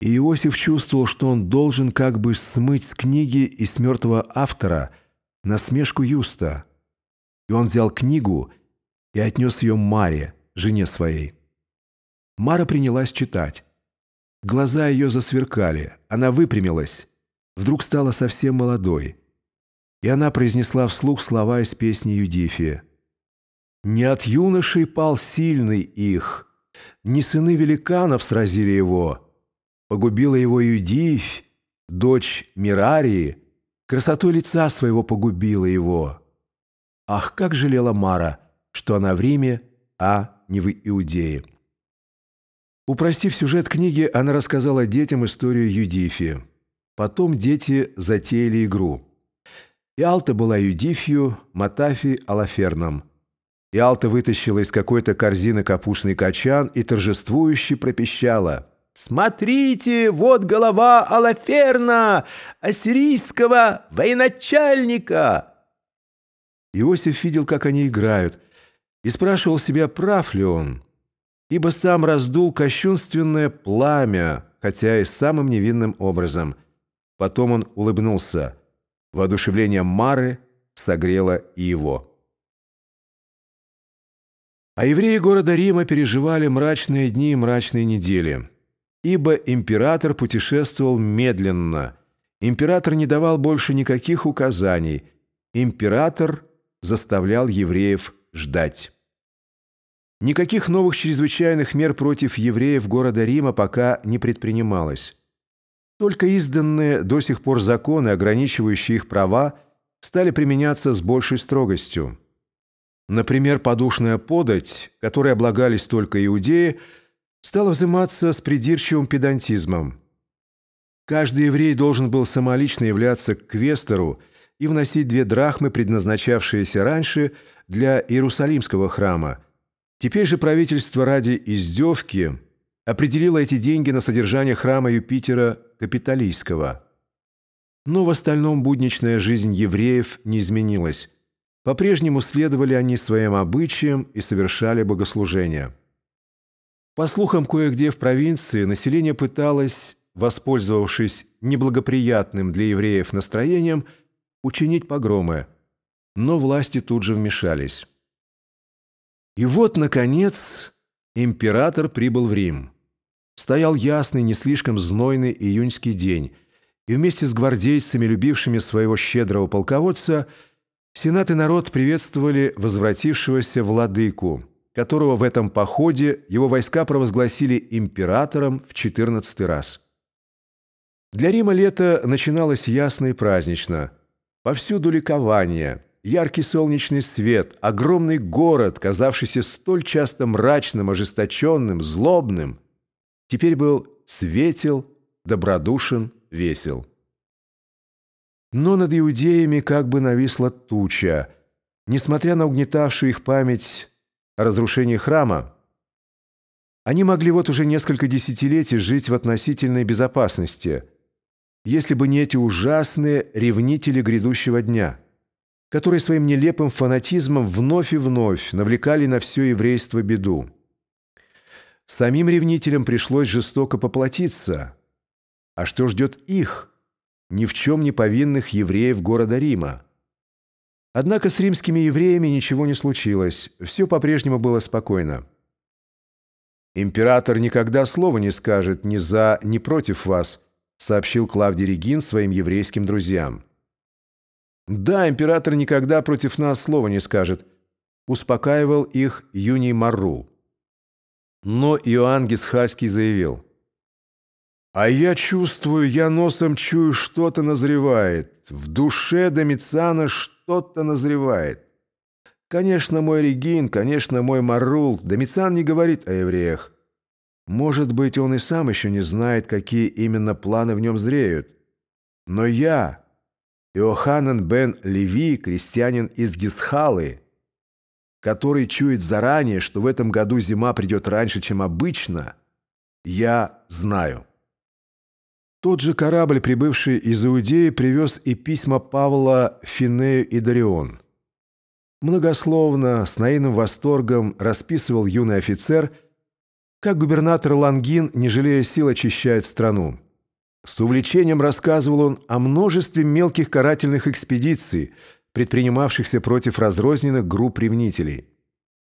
И Иосиф чувствовал, что он должен как бы смыть с книги и с мертвого автора насмешку Юста. И он взял книгу и отнес ее Маре, жене своей. Мара принялась читать. Глаза ее засверкали, она выпрямилась, вдруг стала совсем молодой. И она произнесла вслух слова из песни Юдифия. «Не от юношей пал сильный их, не сыны великанов сразили его». Погубила его Юдивь, дочь Мирарии, красотой лица своего погубила его. Ах, как жалела Мара, что она в Риме, а не в Иудее. Упростив сюжет книги, она рассказала детям историю Юдифи. Потом дети затеяли игру. Иалта была Юдифью, Матафи – Алаферном. Иалта вытащила из какой-то корзины капустный качан и торжествующе пропищала – «Смотрите, вот голова Алаферна, ассирийского военачальника!» Иосиф видел, как они играют, и спрашивал себя, прав ли он, ибо сам раздул кощунственное пламя, хотя и самым невинным образом. Потом он улыбнулся. Воодушевление Мары согрело и его. А евреи города Рима переживали мрачные дни и мрачные недели ибо император путешествовал медленно. Император не давал больше никаких указаний. Император заставлял евреев ждать. Никаких новых чрезвычайных мер против евреев города Рима пока не предпринималось. Только изданные до сих пор законы, ограничивающие их права, стали применяться с большей строгостью. Например, подушная подать, которой облагались только иудеи – стала взиматься с придирчивым педантизмом. Каждый еврей должен был самолично являться к квестору и вносить две драхмы, предназначавшиеся раньше для Иерусалимского храма. Теперь же правительство ради издевки определило эти деньги на содержание храма Юпитера Капитолийского. Но в остальном будничная жизнь евреев не изменилась. По-прежнему следовали они своим обычаям и совершали богослужения. По слухам, кое-где в провинции население пыталось, воспользовавшись неблагоприятным для евреев настроением, учинить погромы, но власти тут же вмешались. И вот, наконец, император прибыл в Рим. Стоял ясный, не слишком знойный июньский день, и вместе с гвардейцами, любившими своего щедрого полководца, сенат и народ приветствовали возвратившегося владыку – которого в этом походе его войска провозгласили императором в 14 раз. Для Рима лето начиналось ясно и празднично. Повсюду ликование, яркий солнечный свет, огромный город, казавшийся столь часто мрачным, ожесточенным, злобным, теперь был светел, добродушен, весел. Но над иудеями как бы нависла туча. Несмотря на угнетавшую их память разрушении храма, они могли вот уже несколько десятилетий жить в относительной безопасности, если бы не эти ужасные ревнители грядущего дня, которые своим нелепым фанатизмом вновь и вновь навлекали на все еврейство беду. Самим ревнителям пришлось жестоко поплатиться. А что ждет их, ни в чем не повинных евреев города Рима? Однако с римскими евреями ничего не случилось, все по-прежнему было спокойно. «Император никогда слова не скажет ни за, ни против вас», сообщил Клавдий Регин своим еврейским друзьям. «Да, император никогда против нас слова не скажет», успокаивал их Юний Маррул. Но Иоанн Гисхальский заявил – а я чувствую, я носом чую, что-то назревает. В душе Домициана что-то назревает. Конечно, мой Регин, конечно, мой Марул. Домициан не говорит о евреях. Может быть, он и сам еще не знает, какие именно планы в нем зреют. Но я, Иоханан бен Леви, крестьянин из Гисхалы, который чует заранее, что в этом году зима придет раньше, чем обычно, я знаю. Тот же корабль, прибывший из Иудеи, привез и письма Павла Финею и Дарион. Многословно, с наивным восторгом расписывал юный офицер, как губернатор Лангин, не жалея сил, очищает страну. С увлечением рассказывал он о множестве мелких карательных экспедиций, предпринимавшихся против разрозненных групп ревнителей.